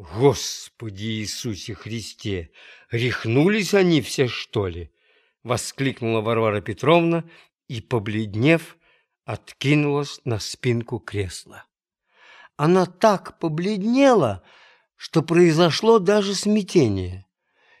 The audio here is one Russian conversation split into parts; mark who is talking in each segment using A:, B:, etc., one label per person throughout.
A: «Господи Иисусе Христе! Рехнулись они все, что ли?» — воскликнула Варвара Петровна и, побледнев, откинулась на спинку кресла. Она так побледнела, что произошло даже смятение.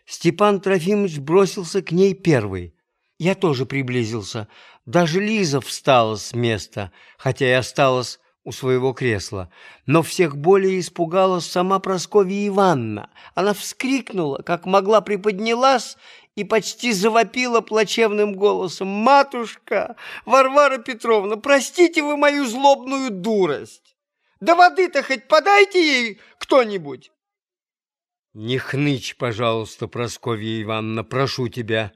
A: Степан Трофимович бросился к ней первый. Я тоже приблизился. Даже Лиза встала с места, хотя и осталась у своего кресла. Но всех более испугала сама Прасковья Ивановна. Она вскрикнула, как могла приподнялась, и почти завопила плачевным голосом. «Матушка! Варвара Петровна, простите вы мою злобную дурость! Да воды-то хоть подайте ей кто-нибудь!» «Не хнычь, пожалуйста, Прасковья Ивановна, прошу тебя!»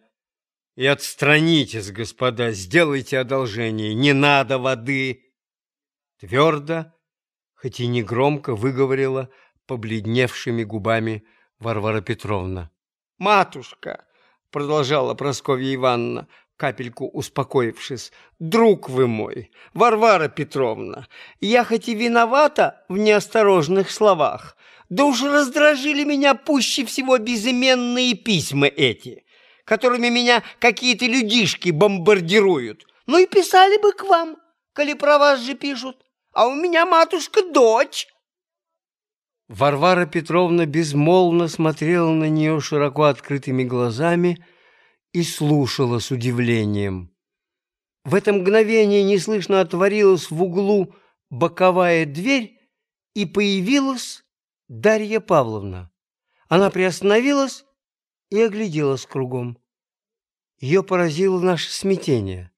A: «И отстранитесь, господа, сделайте одолжение, не надо воды!» Твердо, хоть и негромко, выговорила побледневшими губами Варвара Петровна. «Матушка!» — продолжала Прасковья Ивановна, капельку успокоившись. «Друг вы мой, Варвара Петровна, я хоть и виновата в неосторожных словах, да уж раздражили меня пуще всего безыменные письма эти, которыми меня какие-то людишки бомбардируют. Ну и писали бы к вам, коли про вас же пишут а у меня, матушка, дочь!» Варвара Петровна безмолвно смотрела на нее широко открытыми глазами и слушала с удивлением. В это мгновение неслышно отворилась в углу боковая дверь, и появилась Дарья Павловна. Она приостановилась и огляделась кругом. Ее поразило наше смятение.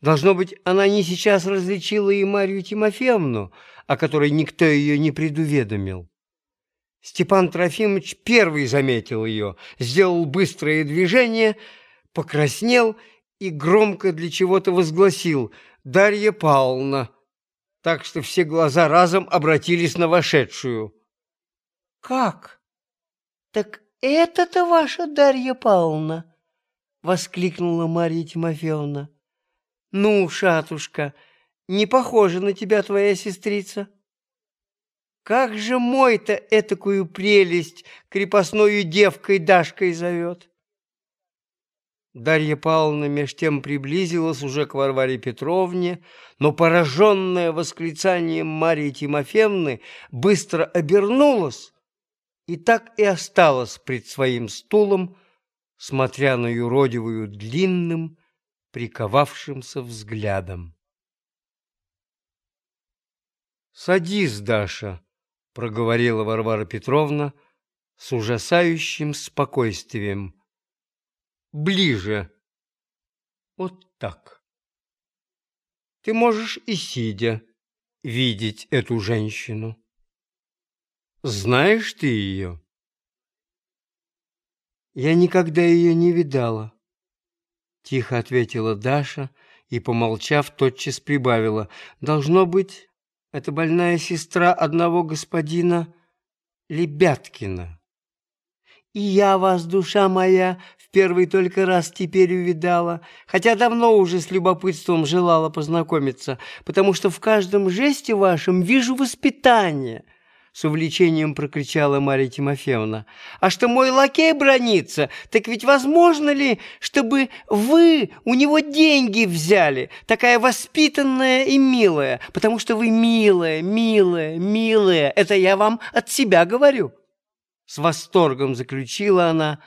A: Должно быть, она не сейчас различила и Марию Тимофеевну, о которой никто ее не предуведомил. Степан Трофимович первый заметил ее, сделал быстрое движение, покраснел и громко для чего-то возгласил «Дарья Павловна», так что все глаза разом обратились на вошедшую. «Как? Так это-то ваша Дарья Павловна?» — воскликнула Марья Тимофеевна. «Ну, шатушка, не похожа на тебя твоя сестрица». «Как же мой-то этакую прелесть крепостную девкой Дашкой зовет!» Дарья Павловна меж тем приблизилась уже к Варваре Петровне, но, пораженная восклицанием Марии Тимофеевны, быстро обернулась и так и осталась пред своим стулом, смотря на юродивую длинным, приковавшимся взглядом. «Садись, Даша», — проговорила Варвара Петровна с ужасающим спокойствием. «Ближе. Вот так. Ты можешь и сидя видеть эту женщину. Знаешь ты ее?» «Я никогда ее не видала», тихо ответила Даша и, помолчав, тотчас прибавила. «Должно быть, это больная сестра одного господина Лебяткина». «И я вас, душа моя, в первый только раз теперь увидала, хотя давно уже с любопытством желала познакомиться, потому что в каждом жесте вашем вижу воспитание». С увлечением прокричала Марья Тимофеевна. «А что мой лакей бронится? Так ведь возможно ли, чтобы вы у него деньги взяли? Такая воспитанная и милая, потому что вы милая, милая, милая. Это я вам от себя говорю». С восторгом заключила она,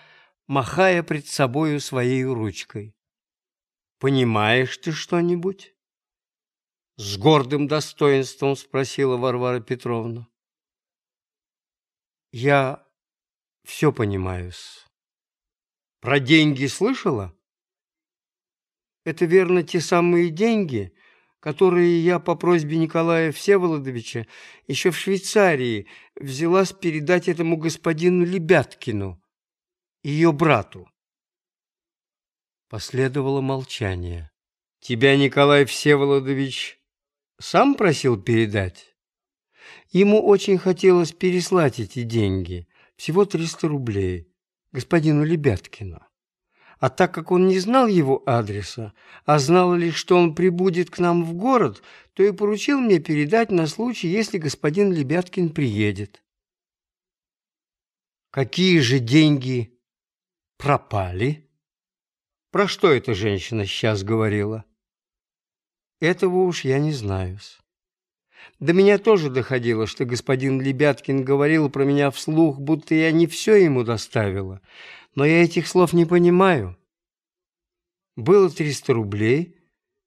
A: махая пред собою своей ручкой. «Понимаешь ты что-нибудь?» С гордым достоинством спросила Варвара Петровна. Я все понимаю Про деньги слышала? Это верно те самые деньги, которые я по просьбе Николая Всеволодовича еще в Швейцарии взялась передать этому господину Лебяткину, ее брату. Последовало молчание. «Тебя, Николай Всеволодович, сам просил передать?» Ему очень хотелось переслать эти деньги, всего 300 рублей, господину Лебяткину. А так как он не знал его адреса, а знал лишь, что он прибудет к нам в город, то и поручил мне передать на случай, если господин Лебяткин приедет. Какие же деньги пропали? Про что эта женщина сейчас говорила? Этого уж я не знаю. -с. До меня тоже доходило, что господин Лебяткин говорил про меня вслух, будто я не все ему доставила. Но я этих слов не понимаю. Было 300 рублей,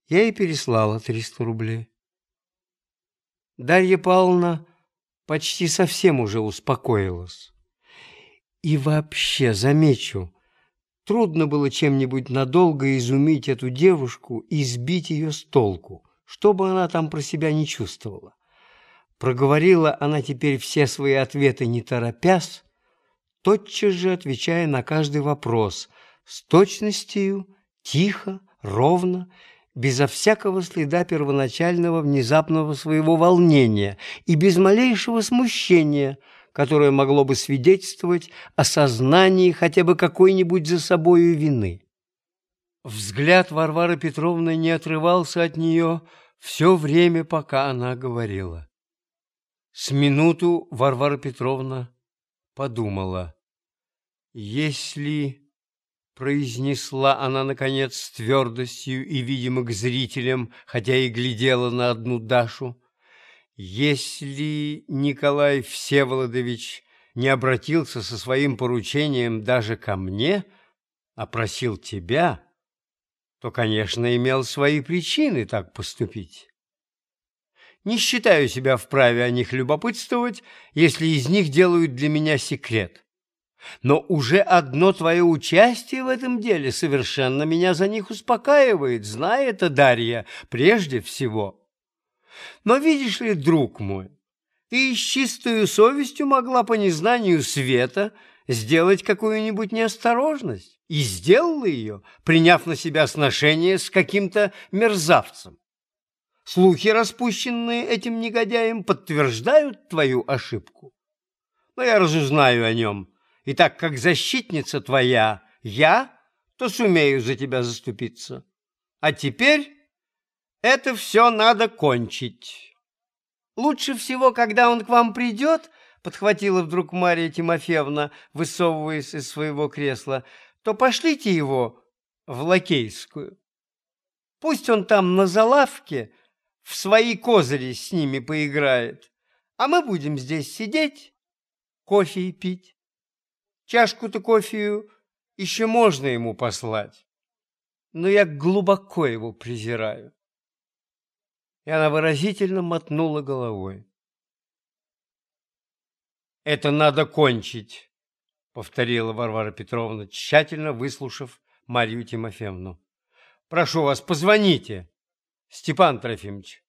A: я и переслала 300 рублей. Дарья Павловна почти совсем уже успокоилась. И вообще, замечу, трудно было чем-нибудь надолго изумить эту девушку и сбить ее с толку что бы она там про себя не чувствовала. Проговорила она теперь все свои ответы не торопясь, тотчас же отвечая на каждый вопрос с точностью, тихо, ровно, безо всякого следа первоначального внезапного своего волнения и без малейшего смущения, которое могло бы свидетельствовать о сознании хотя бы какой-нибудь за собою вины. Взгляд Варвары Петровны не отрывался от нее все время, пока она говорила. С минуту Варвара Петровна подумала. «Если...» — произнесла она, наконец, с твердостью и, видимо, к зрителям, хотя и глядела на одну Дашу. «Если Николай Всеволодович не обратился со своим поручением даже ко мне, а просил тебя...» то, конечно, имел свои причины так поступить. Не считаю себя вправе о них любопытствовать, если из них делают для меня секрет. Но уже одно твое участие в этом деле совершенно меня за них успокаивает, зная это, Дарья, прежде всего. Но видишь ли, друг мой, ты с чистой совестью могла по незнанию света – сделать какую-нибудь неосторожность, и сделала ее, приняв на себя сношение с каким-то мерзавцем. Слухи, распущенные этим негодяем, подтверждают твою ошибку. Но я разузнаю о нем, и так как защитница твоя я, то сумею за тебя заступиться. А теперь это все надо кончить. Лучше всего, когда он к вам придет, подхватила вдруг Мария Тимофеевна, высовываясь из своего кресла, то пошлите его в Лакейскую. Пусть он там на залавке в свои козыри с ними поиграет, а мы будем здесь сидеть, кофе и пить. Чашку-то кофею еще можно ему послать, но я глубоко его презираю. И она выразительно мотнула головой. Это надо кончить, повторила Варвара Петровна, тщательно выслушав Марию Тимофеевну. Прошу вас, позвоните, Степан Трофимович.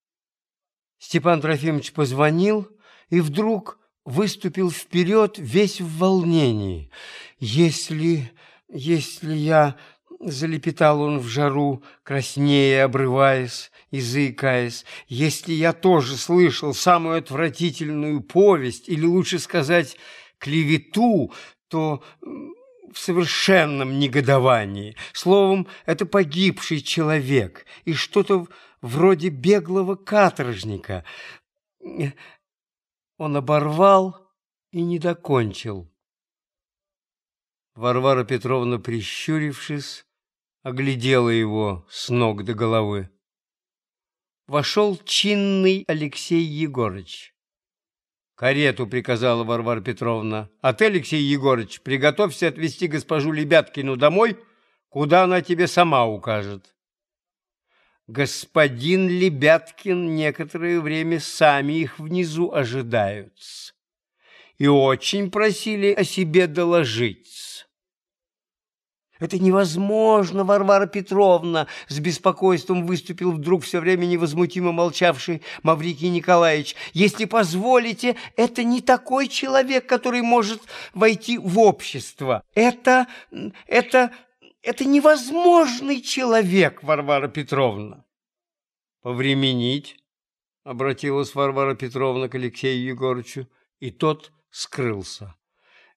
A: Степан Трофимович позвонил и вдруг выступил вперед весь в волнении. Если... если я — залепетал он в жару, краснее обрываясь и заикаясь, — «если я тоже слышал самую отвратительную повесть, или лучше сказать, клевету, то в совершенном негодовании. Словом, это погибший человек и что-то вроде беглого каторжника». Он оборвал и не докончил. Варвара Петровна, прищурившись, оглядела его с ног до головы. Вошел чинный Алексей Егорыч. «Карету», — приказала Варвара Петровна. «А ты, Алексей Егорыч, приготовься отвезти госпожу Лебяткину домой, куда она тебе сама укажет». Господин Лебяткин некоторое время сами их внизу ожидают. и очень просили о себе доложить. Это невозможно, Варвара Петровна, с беспокойством выступил вдруг все время невозмутимо молчавший Маврикий Николаевич. Если позволите, это не такой человек, который может войти в общество. Это... это... это невозможный человек, Варвара Петровна. Повременить, обратилась Варвара Петровна к Алексею Егоровичу, и тот скрылся.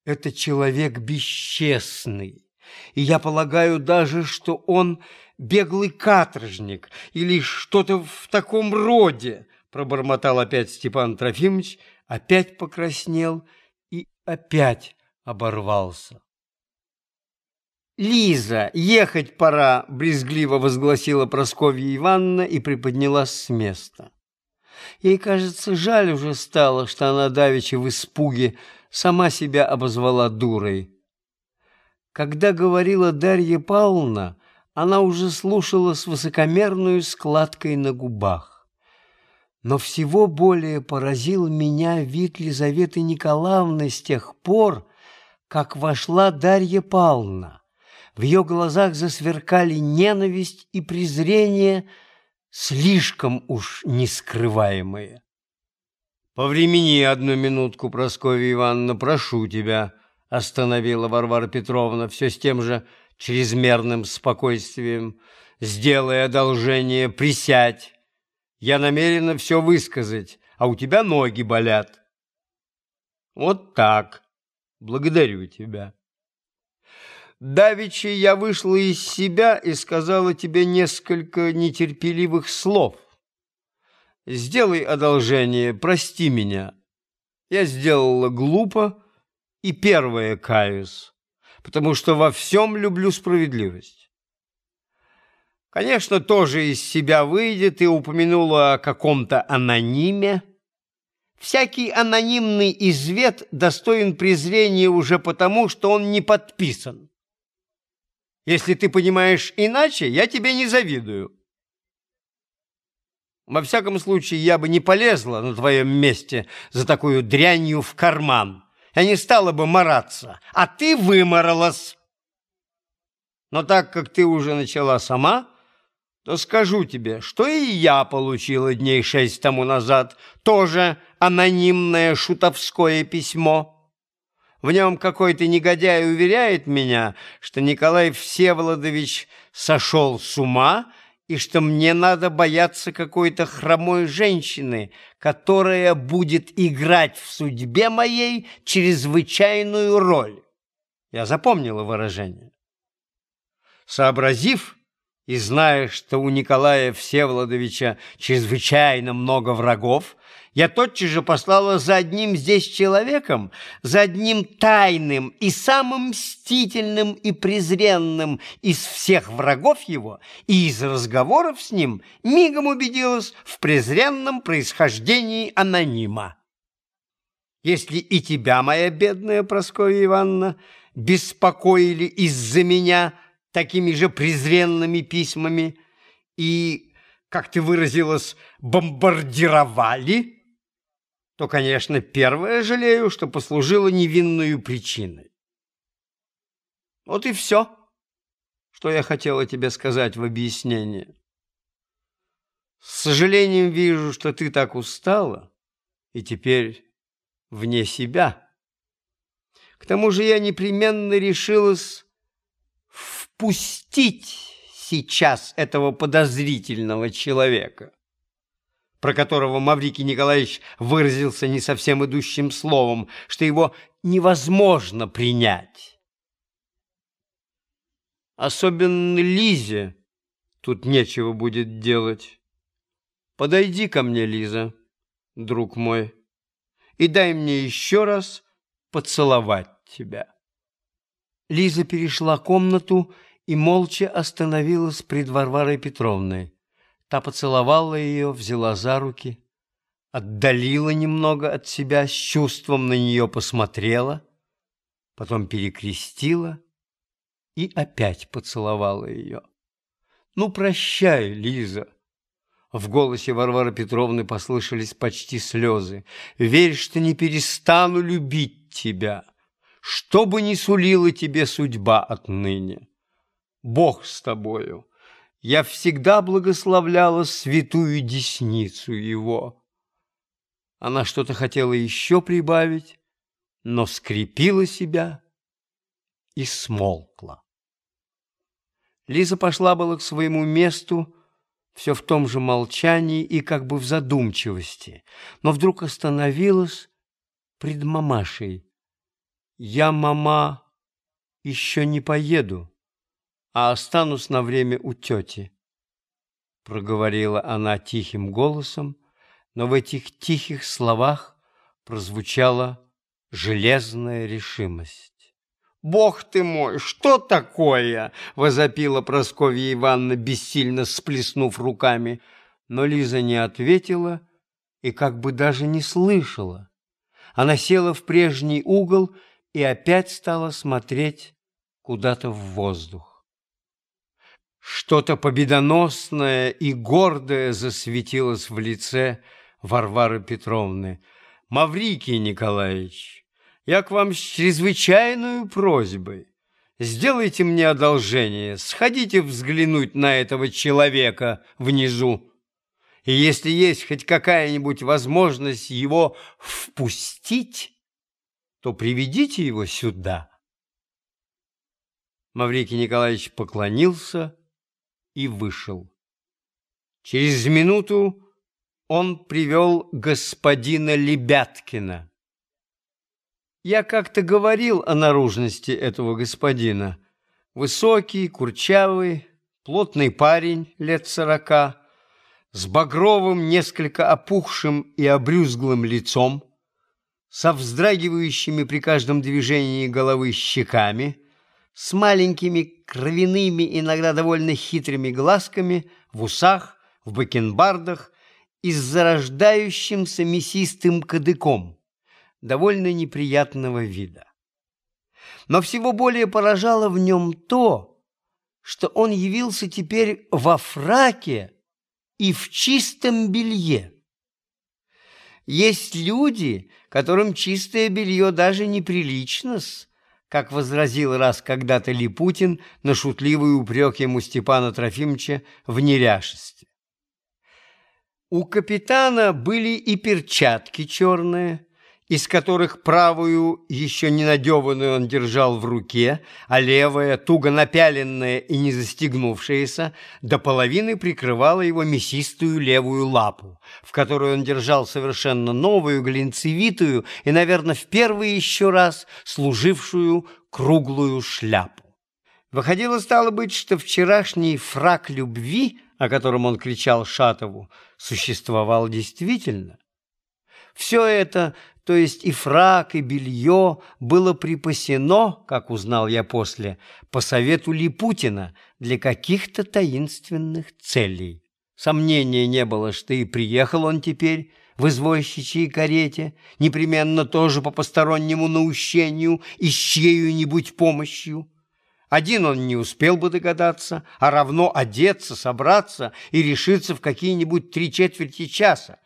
A: Это человек бесчестный. И я полагаю даже, что он беглый каторжник или что-то в таком роде, пробормотал опять Степан Трофимович, опять покраснел и опять оборвался. «Лиза, ехать пора!» – брезгливо возгласила Прасковья Ивановна и приподнялась с места. Ей, кажется, жаль уже стало, что она давеча в испуге сама себя обозвала дурой. Когда говорила Дарья Павловна, она уже слушала с высокомерной складкой на губах. Но всего более поразил меня вид Лизаветы Николаевны с тех пор, как вошла Дарья Павловна. В ее глазах засверкали ненависть и презрение, слишком уж нескрываемые. «Повремени одну минутку, Прасковья Ивановна, прошу тебя», остановила Варвара Петровна все с тем же чрезмерным спокойствием. «Сделай одолжение, присядь. Я намерена все высказать, а у тебя ноги болят». «Вот так. Благодарю тебя». «Давичи я вышла из себя и сказала тебе несколько нетерпеливых слов. Сделай одолжение, прости меня. Я сделала глупо, и первое каюсь, потому что во всем люблю справедливость. Конечно, тоже из себя выйдет и упомянула о каком-то анониме. Всякий анонимный извет достоин презрения уже потому, что он не подписан. Если ты понимаешь иначе, я тебе не завидую. Во всяком случае, я бы не полезла на твоем месте за такую дрянью в карман я не стала бы мараться, а ты выморалась. Но так как ты уже начала сама, то скажу тебе, что и я получила дней шесть тому назад тоже анонимное шутовское письмо. В нем какой-то негодяй уверяет меня, что Николай Всеволодович сошел с ума и что мне надо бояться какой-то хромой женщины, которая будет играть в судьбе моей чрезвычайную роль. Я запомнила выражение. Сообразив и зная, что у Николая Всеволодовича чрезвычайно много врагов, я тотчас же послала за одним здесь человеком, за одним тайным и самым мстительным и презренным из всех врагов его, и из разговоров с ним мигом убедилась в презренном происхождении анонима. Если и тебя, моя бедная Прасковья Ивановна, беспокоили из-за меня такими же презренными письмами и, как ты выразилась, бомбардировали, то, конечно, первое жалею, что послужило невинную причиной. Вот и все, что я хотела тебе сказать в объяснении. С сожалением вижу, что ты так устала и теперь вне себя. К тому же я непременно решилась впустить сейчас этого подозрительного человека про которого Маврикий Николаевич выразился не совсем идущим словом, что его невозможно принять. Особенно Лизе тут нечего будет делать. Подойди ко мне, Лиза, друг мой, и дай мне еще раз поцеловать тебя. Лиза перешла комнату и молча остановилась пред Варварой Петровной. Та поцеловала ее, взяла за руки, отдалила немного от себя, с чувством на нее посмотрела, потом перекрестила и опять поцеловала ее. «Ну, прощай, Лиза!» В голосе Варвары Петровны послышались почти слезы. «Верь, что не перестану любить тебя, что бы ни сулила тебе судьба отныне. Бог с тобою!» я всегда благословляла святую десницу его. Она что-то хотела еще прибавить, но скрепила себя и смолкла. Лиза пошла была к своему месту, все в том же молчании и как бы в задумчивости, но вдруг остановилась пред мамашей. «Я, мама, еще не поеду а останусь на время у тети», — проговорила она тихим голосом, но в этих тихих словах прозвучала железная решимость. «Бог ты мой, что такое?» — возопила Прасковья Ивановна, бессильно сплеснув руками. Но Лиза не ответила и как бы даже не слышала. Она села в прежний угол и опять стала смотреть куда-то в воздух. Что-то победоносное и гордое засветилось в лице Варвары Петровны. «Маврикий Николаевич, я к вам с чрезвычайной просьбой. Сделайте мне одолжение, сходите взглянуть на этого человека внизу. И если есть хоть какая-нибудь возможность его впустить, то приведите его сюда». Маврикий Николаевич поклонился и вышел. Через минуту он привел господина Лебяткина. Я как-то говорил о наружности этого господина. Высокий, курчавый, плотный парень лет сорока, с багровым, несколько опухшим и обрюзглым лицом, со вздрагивающими при каждом движении головы щеками, с маленькими кровяными, иногда довольно хитрыми глазками, в усах, в бакенбардах и с зарождающимся мясистым кадыком, довольно неприятного вида. Но всего более поражало в нем то, что он явился теперь во фраке и в чистом белье. Есть люди, которым чистое белье даже неприлично-с, как возразил раз когда-то Липутин на шутливый упрек ему Степана Трофимовича в неряшестве. У капитана были и перчатки черные, из которых правую, еще не надеванную, он держал в руке, а левая, туго напяленная и не застегнувшаяся, до половины прикрывала его мясистую левую лапу, в которую он держал совершенно новую, глинцевитую и, наверное, в первый еще раз служившую круглую шляпу. Выходило, стало быть, что вчерашний фрак любви, о котором он кричал Шатову, существовал действительно – все это, то есть и фрак, и белье, было припасено, как узнал я после, по совету Липутина для каких-то таинственных целей. Сомнения не было, что и приехал он теперь в извозчичьей карете, непременно тоже по постороннему наущению и с чьей-нибудь помощью. Один он не успел бы догадаться, а равно одеться, собраться и решиться в какие-нибудь три четверти часа.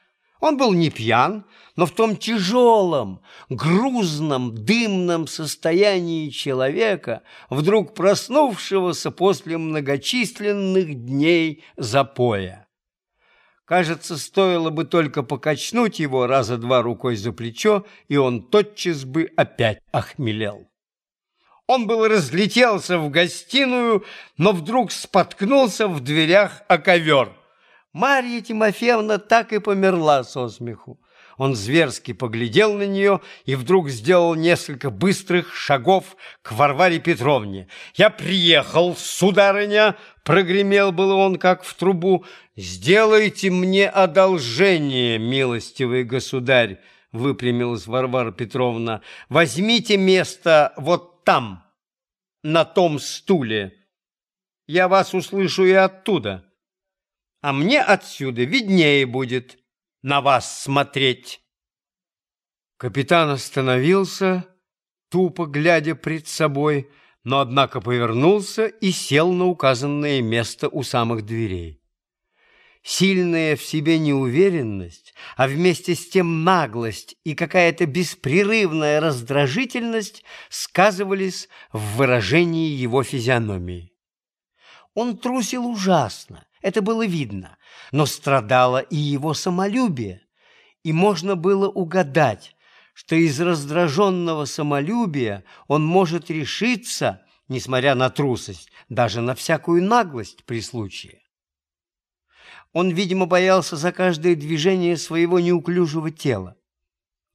A: Он был не пьян, но в том тяжелом, грузном, дымном состоянии человека, вдруг проснувшегося после многочисленных дней запоя. Кажется, стоило бы только покачнуть его раза два рукой за плечо, и он тотчас бы опять охмелел. Он был разлетелся в гостиную, но вдруг споткнулся в дверях о ковер – Марья Тимофеевна так и померла со смеху. Он зверски поглядел на нее и вдруг сделал несколько быстрых шагов к Варваре Петровне. «Я приехал, сударыня!» — прогремел был он, как в трубу. «Сделайте мне одолжение, милостивый государь!» — выпрямилась Варвара Петровна. «Возьмите место вот там, на том стуле. Я вас услышу и оттуда» а мне отсюда виднее будет на вас смотреть. Капитан остановился, тупо глядя пред собой, но, однако, повернулся и сел на указанное место у самых дверей. Сильная в себе неуверенность, а вместе с тем наглость и какая-то беспрерывная раздражительность сказывались в выражении его физиономии. Он трусил ужасно, это было видно, но страдало и его самолюбие, и можно было угадать, что из раздраженного самолюбия он может решиться, несмотря на трусость, даже на всякую наглость при случае. Он, видимо, боялся за каждое движение своего неуклюжего тела.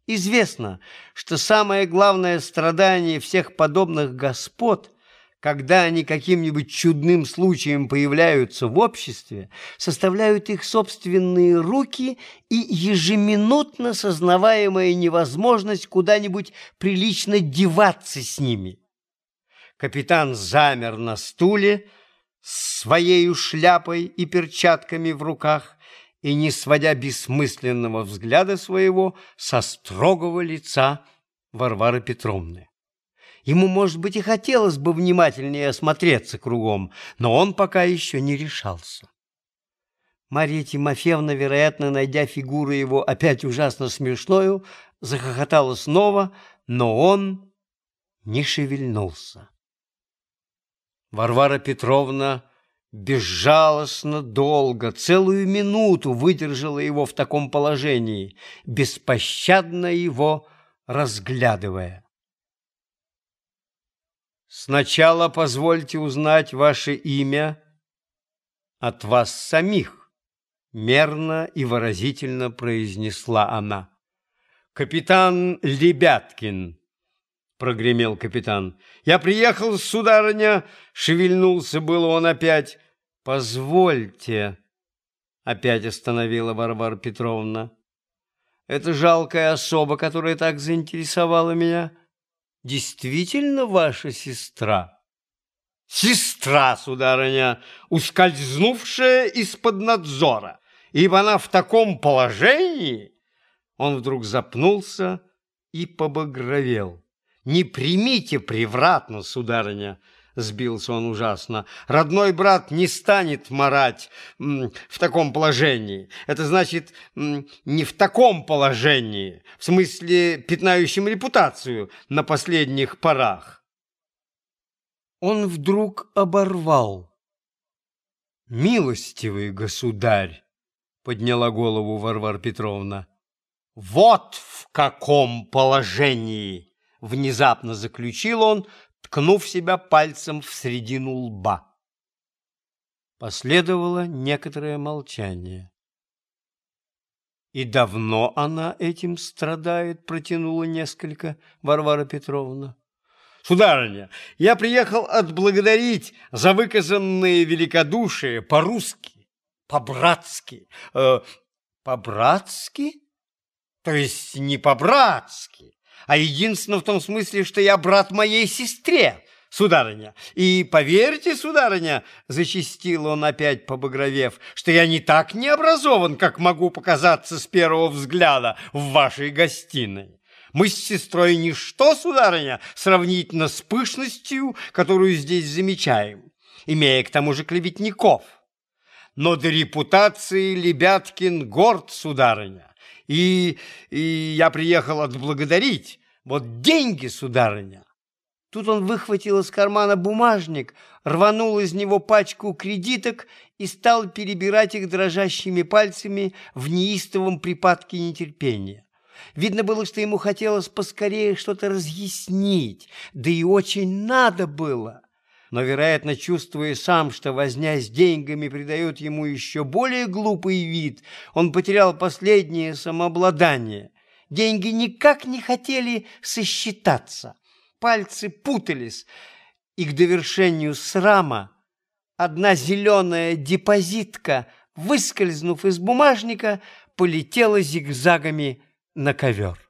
A: Известно, что самое главное страдание всех подобных господ – когда они каким-нибудь чудным случаем появляются в обществе, составляют их собственные руки и ежеминутно сознаваемая невозможность куда-нибудь прилично деваться с ними. Капитан замер на стуле с своей шляпой и перчатками в руках и, не сводя бессмысленного взгляда своего, со строгого лица Варвары Петровны. Ему, может быть, и хотелось бы внимательнее осмотреться кругом, но он пока еще не решался. Мария Тимофеевна, вероятно, найдя фигуру его опять ужасно смешною, захохотала снова, но он не шевельнулся. Варвара Петровна безжалостно долго, целую минуту выдержала его в таком положении, беспощадно его разглядывая. Сначала позвольте узнать ваше имя от вас самих, мерно и выразительно произнесла она. Капитан Лебяткин, прогремел капитан. Я приехал, с сударыня, шевельнулся было он опять. Позвольте, опять остановила Варвара Петровна. Это жалкая особа, которая так заинтересовала меня, действительно ваша сестра?» «Сестра, сударыня, ускользнувшая из-под надзора, ибо она в таком положении...» Он вдруг запнулся и побагровел. «Не примите превратно, сударыня!» Сбился он ужасно. Родной брат не станет морать в таком положении. Это значит, не в таком положении, в смысле, пятнающим репутацию на последних порах. Он вдруг оборвал. «Милостивый государь!» — подняла голову Варвара Петровна. «Вот в каком положении!» — внезапно заключил он, ткнув себя пальцем в середину лба. Последовало некоторое молчание. «И давно она этим страдает?» – протянула несколько Варвара Петровна. «Сударыня, я приехал отблагодарить за выказанные великодушие по-русски, по-братски». Э, «По-братски?» «То есть не по-братски, а единственно в том смысле, что я брат моей сестре, сударыня. И поверьте, сударыня, зачистил он опять побагровев, что я не так необразован, как могу показаться с первого взгляда в вашей гостиной. Мы с сестрой ничто, сударыня, сравнительно с пышностью, которую здесь замечаем, имея к тому же клеветников. Но до репутации Лебяткин горд, сударыня. И, и я приехал отблагодарить вот деньги, сударыня!» Тут он выхватил из кармана бумажник, рванул из него пачку кредиток и стал перебирать их дрожащими пальцами в неистовом припадке нетерпения. Видно было, что ему хотелось поскорее что-то разъяснить, да и очень надо было. Но, вероятно, чувствуя сам, что возня с деньгами придает ему еще более глупый вид, он потерял последнее самообладание – Деньги никак не хотели сосчитаться. Пальцы путались, и к довершению срама одна зеленая депозитка, выскользнув из бумажника, полетела зигзагами на ковер.